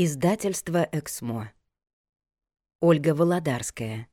Издательство «Эксмо». Ольга Володарская.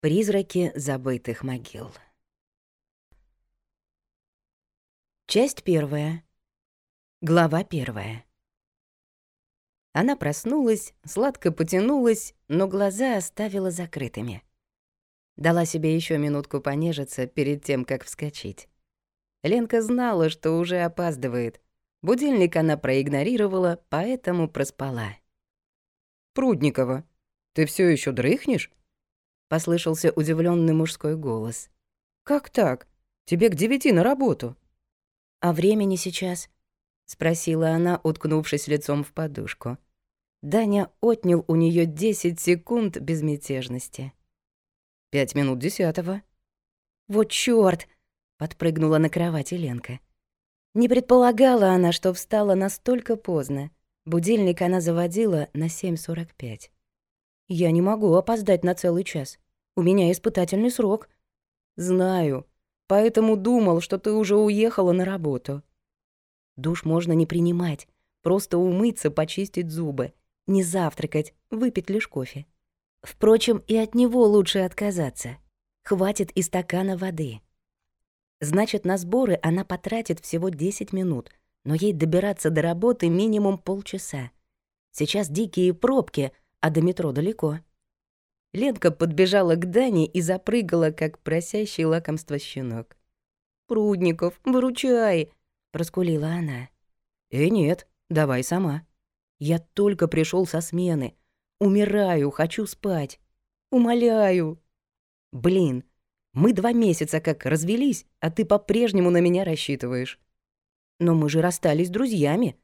Призраки забытых могил. Часть первая. Глава первая. Она проснулась, сладко потянулась, но глаза оставила закрытыми. Дала себе еще минутку понежиться перед тем, как вскочить. Ленка знала, что уже опаздывает — Будильник она проигнорировала, поэтому проспала. «Прудникова, ты все еще дрыхнешь?» Послышался удивленный мужской голос. «Как так? Тебе к девяти на работу». «А времени сейчас?» — спросила она, уткнувшись лицом в подушку. Даня отнял у нее десять секунд безмятежности. «Пять минут десятого». «Вот чёрт!» — подпрыгнула на кровати Ленка. Не предполагала она, что встала настолько поздно. Будильник она заводила на 7.45. «Я не могу опоздать на целый час. У меня испытательный срок». «Знаю. Поэтому думал, что ты уже уехала на работу». Душ можно не принимать. Просто умыться, почистить зубы. Не завтракать, выпить лишь кофе. Впрочем, и от него лучше отказаться. Хватит и стакана воды. Значит, на сборы она потратит всего 10 минут, но ей добираться до работы минимум полчаса. Сейчас дикие пробки, а до метро далеко. Ленка подбежала к Дане и запрыгала, как просящий лакомство щенок. «Прудников, выручай!» — проскулила она. «Э, нет, давай сама. Я только пришел со смены. Умираю, хочу спать. Умоляю!» «Блин, мы два месяца как развелись, а ты по-прежнему на меня рассчитываешь. Но мы же расстались друзьями.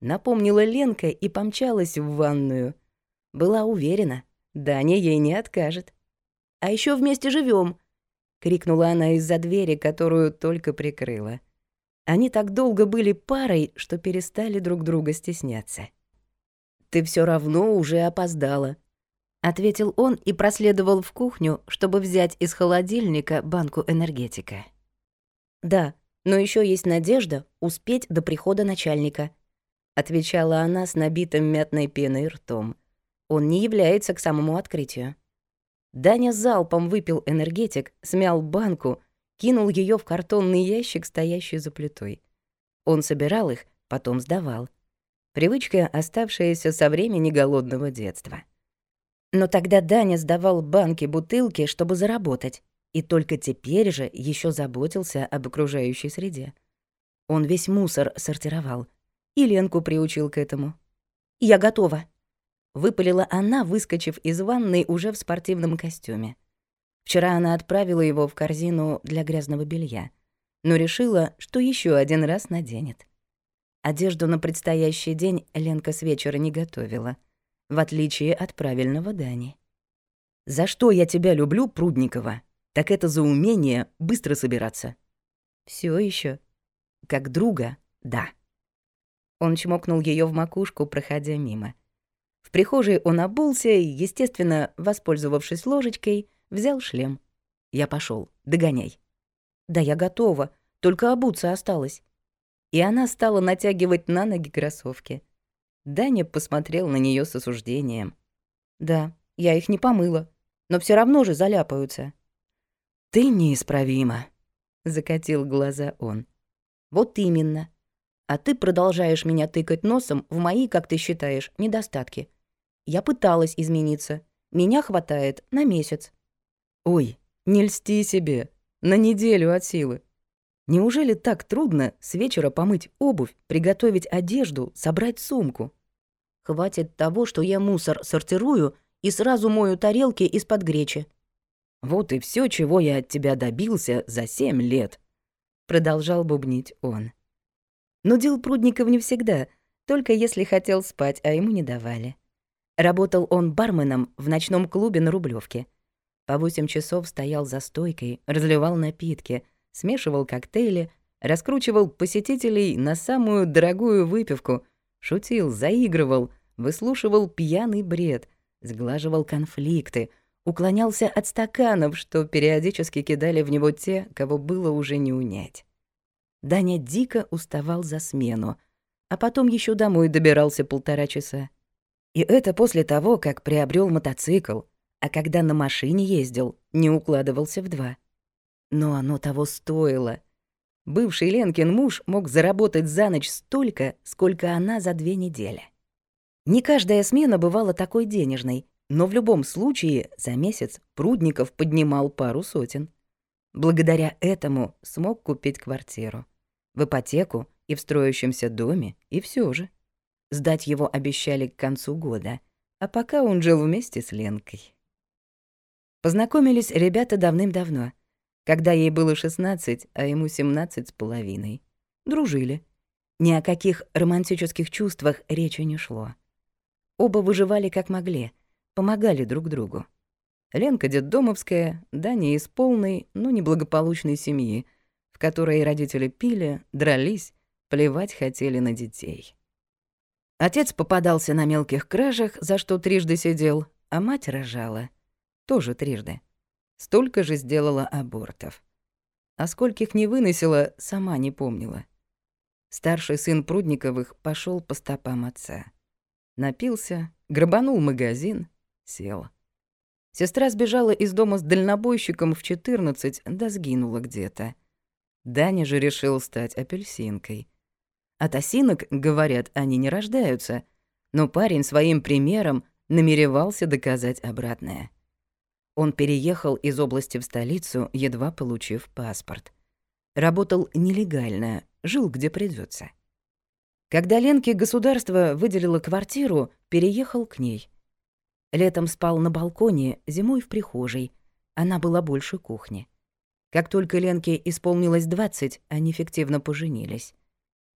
Напомнила Ленка и помчалась в ванную. Была уверена, Даня ей не откажет. А еще вместе живем, крикнула она из-за двери, которую только прикрыла. Они так долго были парой, что перестали друг друга стесняться. Ты все равно уже опоздала, ответил он и проследовал в кухню, чтобы взять из холодильника банку энергетика. Да, но еще есть надежда успеть до прихода начальника, отвечала она с набитым мятной пеной ртом. Он не является к самому открытию. Даня залпом выпил энергетик, смял банку, кинул ее в картонный ящик, стоящий за плитой. Он собирал их, потом сдавал. Привычка, оставшаяся со времени голодного детства. Но тогда Даня сдавал банки, бутылки, чтобы заработать, и только теперь же еще заботился об окружающей среде. Он весь мусор сортировал. И Ленку приучил к этому. «Я готова», — выпалила она, выскочив из ванной уже в спортивном костюме. Вчера она отправила его в корзину для грязного белья, но решила, что еще один раз наденет. Одежду на предстоящий день Ленка с вечера не готовила — в отличие от правильного Дани. «За что я тебя люблю, Прудникова? Так это за умение быстро собираться». Все еще. Как друга, да». Он чмокнул ее в макушку, проходя мимо. В прихожей он обулся и, естественно, воспользовавшись ложечкой, взял шлем. Я пошел, догоняй. «Да я готова, только обуться осталось». И она стала натягивать на ноги кроссовки. Даня посмотрел на нее с осуждением. «Да, я их не помыла, но все равно же заляпаются». «Ты неисправима», — закатил глаза он. «Вот именно. А ты продолжаешь меня тыкать носом в мои, как ты считаешь, недостатки. Я пыталась измениться. Меня хватает на месяц». «Ой, не льсти себе. На неделю от силы. Неужели так трудно с вечера помыть обувь, приготовить одежду, собрать сумку? Хватит того, что я мусор сортирую и сразу мою тарелки из-под гречи. Вот и все, чего я от тебя добился за семь лет, продолжал бубнить он. Но дел Прудников не всегда, только если хотел спать, а ему не давали. Работал он барменом в ночном клубе на Рублевке. По восемь часов стоял за стойкой, разливал напитки — смешивал коктейли, раскручивал посетителей на самую дорогую выпивку, шутил, заигрывал, выслушивал пьяный бред, сглаживал конфликты, уклонялся от стаканов, что периодически кидали в него те, кого было уже не унять. Даня дико уставал за смену, а потом еще домой добирался полтора часа. И это после того, как приобрел мотоцикл, а когда на машине ездил, не укладывался в два. Но оно того стоило. Бывший Ленкин муж мог заработать за ночь столько, сколько она за две недели. Не каждая смена бывала такой денежной, но в любом случае за месяц Прудников поднимал пару сотен. Благодаря этому смог купить квартиру. В ипотеку и в строящемся доме, и все же. Сдать его обещали к концу года, а пока он жил вместе с Ленкой. Познакомились ребята давным-давно, когда ей было 16, а ему 17 с половиной. Дружили. Ни о каких романтических чувствах речи не шло. Оба выживали как могли, помогали друг другу. Ленка детдомовская, Даня из полной, но неблагополучной семьи, в которой родители пили, дрались, плевать хотели на детей. Отец попадался на мелких кражах, за что трижды сидел, а мать рожала. Тоже трижды. Столько же сделала абортов. А скольких не выносила, сама не помнила. Старший сын Прудниковых пошел по стопам отца. Напился, грабанул магазин, сел. Сестра сбежала из дома с дальнобойщиком в 14, да сгинула где-то. Даня же решил стать апельсинкой. От осинок, говорят, они не рождаются, но парень своим примером намеревался доказать обратное. Он переехал из области в столицу, едва получив паспорт. Работал нелегально, жил где придется. Когда Ленке государство выделило квартиру, переехал к ней. Летом спал на балконе, зимой в прихожей. Она была больше кухни. Как только Ленке исполнилось 20, они фиктивно поженились.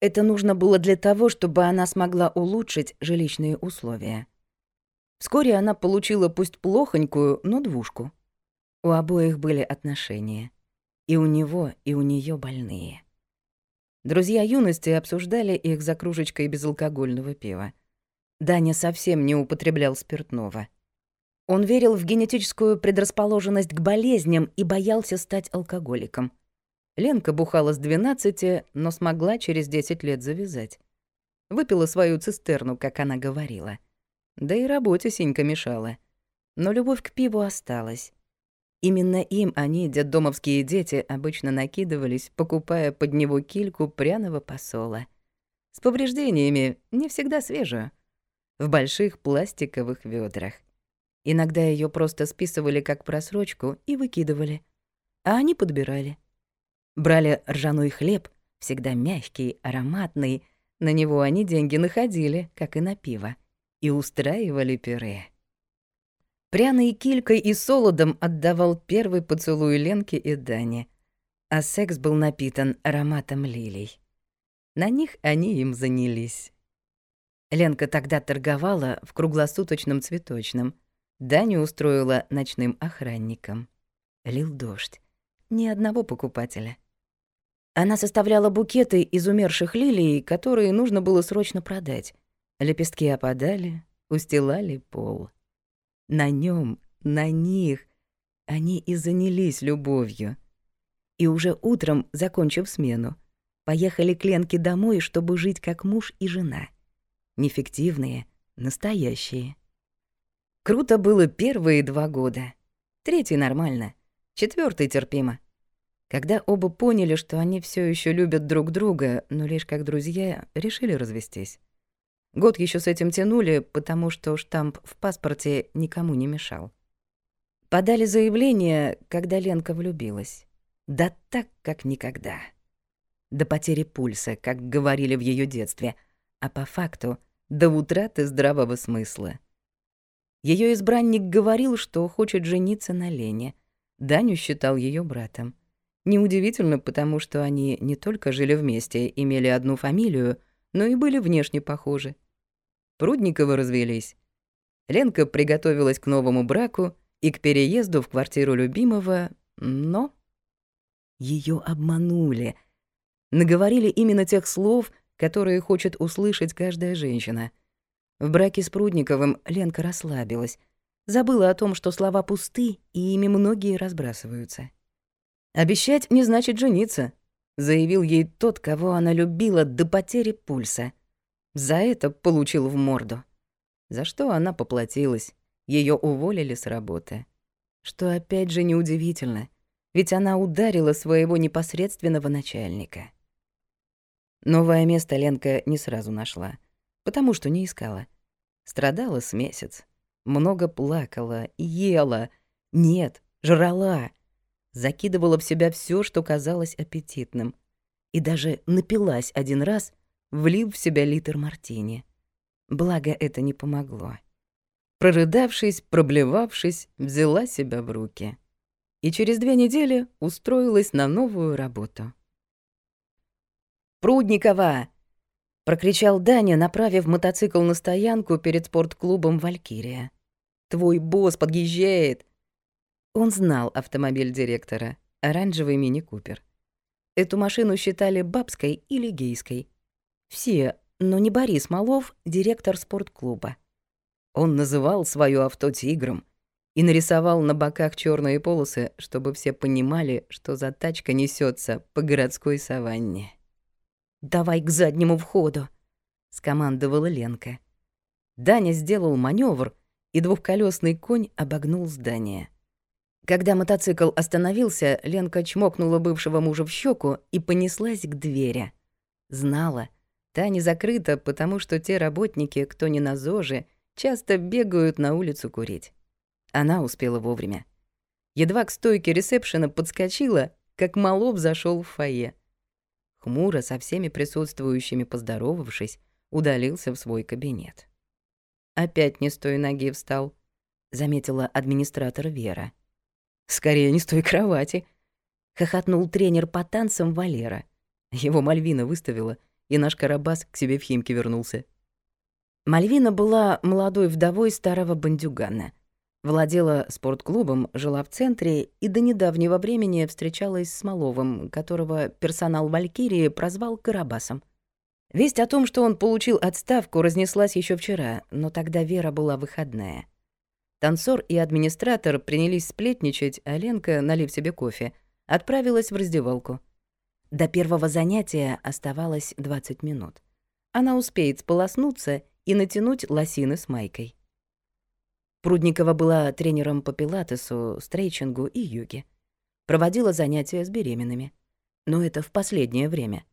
Это нужно было для того, чтобы она смогла улучшить жилищные условия. Вскоре она получила пусть плохонькую, но двушку. У обоих были отношения. И у него, и у нее больные. Друзья юности обсуждали их за кружечкой безалкогольного пива. Даня совсем не употреблял спиртного. Он верил в генетическую предрасположенность к болезням и боялся стать алкоголиком. Ленка бухала с 12, но смогла через 10 лет завязать. Выпила свою цистерну, как она говорила. Да и работе Синька мешала. Но любовь к пиву осталась. Именно им они, детдомовские дети, обычно накидывались, покупая под него кильку пряного посола. С повреждениями, не всегда свежую. В больших пластиковых ведрах. Иногда ее просто списывали как просрочку и выкидывали. А они подбирали. Брали ржаной хлеб, всегда мягкий, ароматный. На него они деньги находили, как и на пиво и устраивали пюре. Пряной килькой и солодом отдавал первый поцелуй Ленке и Дане, а секс был напитан ароматом лилий. На них они им занялись. Ленка тогда торговала в круглосуточном цветочном. Даню устроила ночным охранником. Лил дождь. Ни одного покупателя. Она составляла букеты из умерших лилий, которые нужно было срочно продать. Лепестки опадали, устилали пол. На нем, на них они и занялись любовью. И уже утром, закончив смену, поехали к Ленке домой, чтобы жить как муж и жена. Нефиктивные, настоящие. Круто было первые два года. Третий нормально, четвертый терпимо. Когда оба поняли, что они все еще любят друг друга, но лишь как друзья, решили развестись. Год еще с этим тянули, потому что штамп в паспорте никому не мешал. Подали заявление, когда Ленка влюбилась. Да так, как никогда. До потери пульса, как говорили в ее детстве, а по факту до утраты здравого смысла. Ее избранник говорил, что хочет жениться на Лене. Даню считал ее братом. Неудивительно, потому что они не только жили вместе, имели одну фамилию, но и были внешне похожи. Прудниковы развелись. Ленка приготовилась к новому браку и к переезду в квартиру любимого, но ее обманули. Наговорили именно тех слов, которые хочет услышать каждая женщина. В браке с Прудниковым Ленка расслабилась, забыла о том, что слова пусты, и ими многие разбрасываются. «Обещать не значит жениться», — заявил ей тот, кого она любила до потери пульса — За это получил в морду. За что она поплатилась. Ее уволили с работы. Что опять же неудивительно, ведь она ударила своего непосредственного начальника. Новое место Ленка не сразу нашла, потому что не искала. Страдала с месяц. Много плакала, ела. Нет, жрала. Закидывала в себя все, что казалось аппетитным. И даже напилась один раз, влив в себя литр мартини. Благо, это не помогло. Прорыдавшись, проблевавшись, взяла себя в руки. И через две недели устроилась на новую работу. «Прудникова!» — прокричал Даня, направив мотоцикл на стоянку перед спортклубом «Валькирия». «Твой босс подъезжает!» Он знал автомобиль директора, оранжевый мини-купер. Эту машину считали бабской или гейской. Все, но не Борис Малов, директор спортклуба. Он называл своё авто «Тигром» и нарисовал на боках черные полосы, чтобы все понимали, что за тачка несется по городской саванне. «Давай к заднему входу», — скомандовала Ленка. Даня сделал маневр, и двухколесный конь обогнул здание. Когда мотоцикл остановился, Ленка чмокнула бывшего мужа в щеку и понеслась к двери. Знала, та не закрыта, потому что те работники, кто не на ЗОЖе, часто бегают на улицу курить. Она успела вовремя. Едва к стойке ресепшена подскочила, как Малов зашел в фойе. Хмуро со всеми присутствующими поздоровавшись, удалился в свой кабинет. «Опять не с той ноги встал», — заметила администратор Вера. «Скорее не с той кровати», — хохотнул тренер по танцам Валера. Его Мальвина выставила, и наш Карабас к себе в Химки вернулся. Мальвина была молодой вдовой старого бандюгана. Владела спортклубом, жила в центре и до недавнего времени встречалась с Маловым, которого персонал «Валькирии» прозвал Карабасом. Весть о том, что он получил отставку, разнеслась еще вчера, но тогда Вера была выходная. Танцор и администратор принялись сплетничать, а Ленка, налив себе кофе, отправилась в раздевалку. До первого занятия оставалось 20 минут. Она успеет сполоснуться и натянуть лосины с майкой. Прудникова была тренером по пилатесу, стрейчингу и йоге. Проводила занятия с беременными. Но это в последнее время.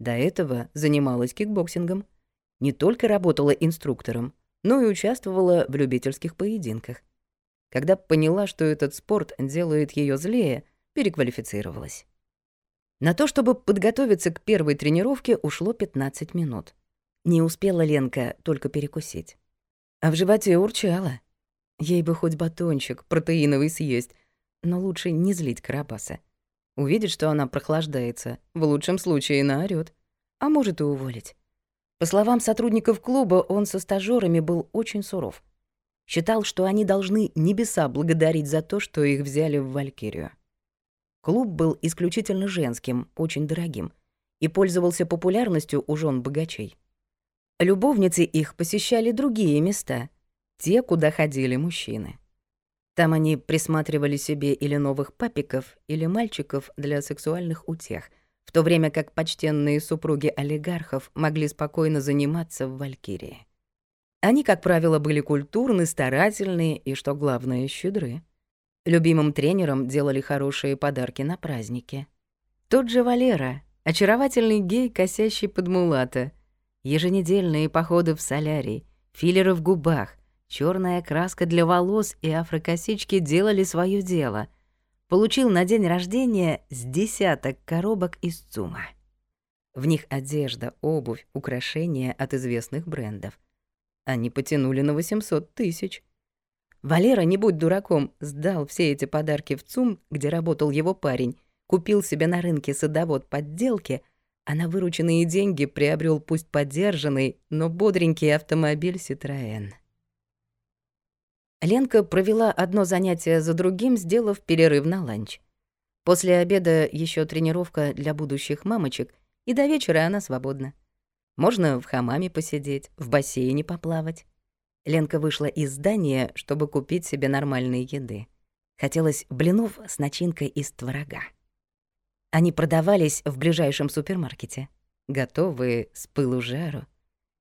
До этого занималась кикбоксингом. Не только работала инструктором, но и участвовала в любительских поединках. Когда поняла, что этот спорт делает ее злее, переквалифицировалась. На то, чтобы подготовиться к первой тренировке, ушло 15 минут. Не успела Ленка только перекусить. А в животе урчало. Ей бы хоть батончик протеиновый съесть, но лучше не злить Карабаса. Увидит, что она прохлаждается, в лучшем случае наорёт, а может и уволить. По словам сотрудников клуба, он со стажёрами был очень суров. Считал, что они должны небеса благодарить за то, что их взяли в Валькирию. Клуб был исключительно женским, очень дорогим, и пользовался популярностью у жен богачей. Любовницы их посещали другие места, те, куда ходили мужчины. Там они присматривали себе или новых папиков, или мальчиков для сексуальных утех, в то время как почтенные супруги олигархов могли спокойно заниматься в Валькирии. Они, как правило, были культурны, старательные и, что главное, щедры. Любимым тренерам делали хорошие подарки на праздники. Тот же Валера, очаровательный гей, косящий под мулата — Еженедельные походы в солярий, филлеры в губах, черная краска для волос и афрокосички делали свое дело. Получил на день рождения с десяток коробок из ЦУМа. В них одежда, обувь, украшения от известных брендов. Они потянули на 800 тысяч. Валера, не будь дураком, сдал все эти подарки в ЦУМ, где работал его парень, купил себе на рынке садовод подделки — а на вырученные деньги приобрел пусть подержанный, но бодренький автомобиль «Ситроэн». Ленка провела одно занятие за другим, сделав перерыв на ланч. После обеда еще тренировка для будущих мамочек, и до вечера она свободна. Можно в хамаме посидеть, в бассейне поплавать. Ленка вышла из здания, чтобы купить себе нормальной еды. Хотелось блинов с начинкой из творога. Они продавались в ближайшем супермаркете, готовые с пылу жару.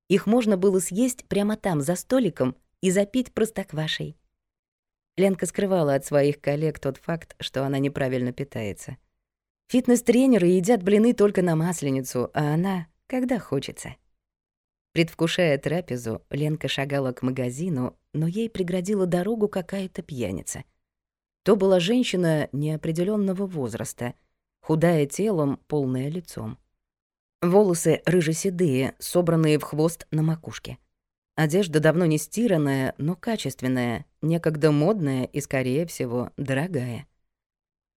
Их можно было съесть прямо там, за столиком, и запить простоквашей. Ленка скрывала от своих коллег тот факт, что она неправильно питается. Фитнес-тренеры едят блины только на Масленицу, а она — когда хочется. Предвкушая трапезу, Ленка шагала к магазину, но ей преградила дорогу какая-то пьяница. То была женщина неопределенного возраста, худая телом, полная лицом. Волосы рыжеседые, собранные в хвост на макушке. Одежда давно не стиранная, но качественная, некогда модная и, скорее всего, дорогая.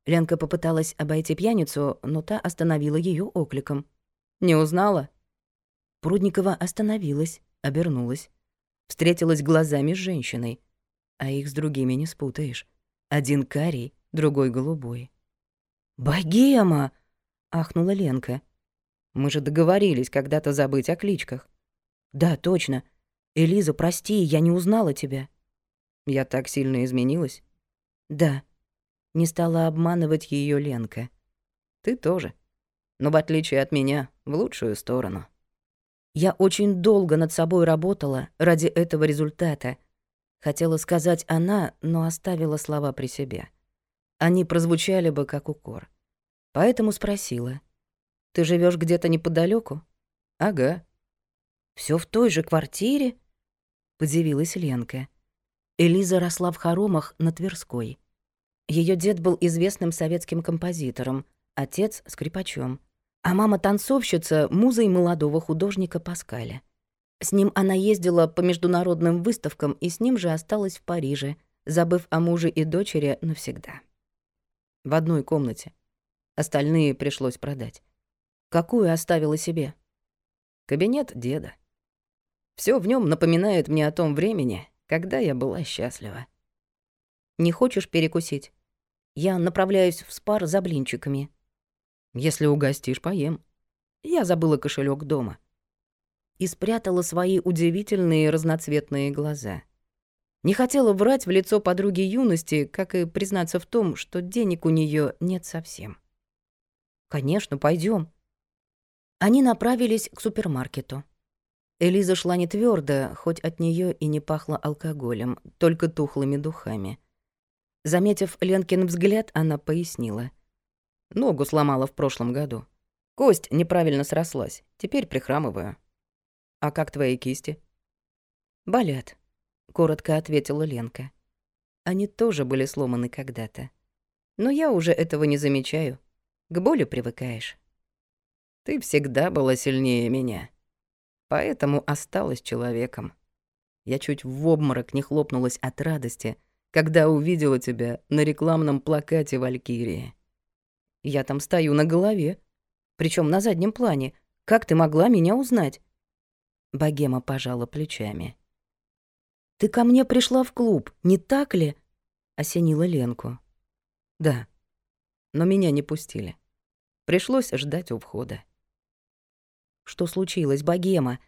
Ленка попыталась обойти пьяницу, но та остановила ее окликом. «Не узнала?» Прудникова остановилась, обернулась. Встретилась глазами с женщиной. А их с другими не спутаешь. Один карий, другой голубой. «Богема!» — ахнула Ленка. Мы же договорились когда-то забыть о кличках. Да, точно. Элиза, прости, я не узнала тебя. Я так сильно изменилась? Да. Не стала обманывать ее Ленка. Ты тоже. Но в отличие от меня, в лучшую сторону. Я очень долго над собой работала ради этого результата. Хотела сказать она, но оставила слова при себе. Они прозвучали бы как укор. Поэтому спросила — ты живешь где-то неподалеку? Ага. Все в той же квартире? Подивилась Ленка. Элиза росла в хоромах на Тверской. Ее дед был известным советским композитором, отец — скрипачом, а мама — танцовщица, музой молодого художника Паскаля. С ним она ездила по международным выставкам и с ним же осталась в Париже, забыв о муже и дочери навсегда. В одной комнате. Остальные пришлось продать. Какую оставила себе? Кабинет деда. Все в нем напоминает мне о том времени, когда я была счастлива. Не хочешь перекусить? Я направляюсь в спар за блинчиками. Если угостишь, поем. Я забыла кошелек дома. И спрятала свои удивительные разноцветные глаза. Не хотела врать в лицо подруги юности, как и признаться в том, что денег у нее нет совсем. Конечно, пойдем. Они направились к супермаркету. Элиза шла не твердо, хоть от нее и не пахло алкоголем, только тухлыми духами. Заметив Ленкин взгляд, она пояснила. «Ногу сломала в прошлом году. Кость неправильно срослась, теперь прихрамываю». «А как твои кисти?» «Болят», — коротко ответила Ленка. Они тоже были сломаны когда-то. Но я уже этого не замечаю. К боли привыкаешь. Ты всегда была сильнее меня. Поэтому осталась человеком. Я чуть в обморок не хлопнулась от радости, когда увидела тебя на рекламном плакате Валькирии. Я там стою на голове, причем на заднем плане. Как ты могла меня узнать? Богема пожала плечами. Ты ко мне пришла в клуб, не так ли? осенила Ленку. Да. Но меня не пустили. Пришлось ждать у входа. Что случилось, богема?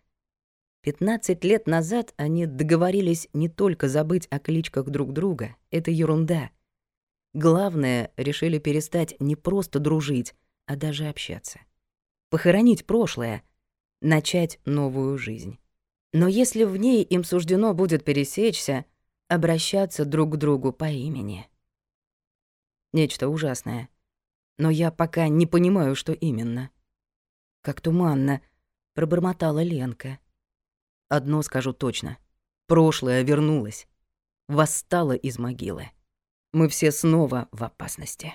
Пятнадцать лет назад они договорились не только забыть о кличках друг друга. Это ерунда. Главное, решили перестать не просто дружить, а даже общаться. Похоронить прошлое, начать новую жизнь. Но если в ней им суждено будет пересечься, обращаться друг к другу по имени. Нечто ужасное. Но я пока не понимаю, что именно как туманно», — пробормотала Ленка. «Одно скажу точно. Прошлое вернулось. Восстало из могилы. Мы все снова в опасности».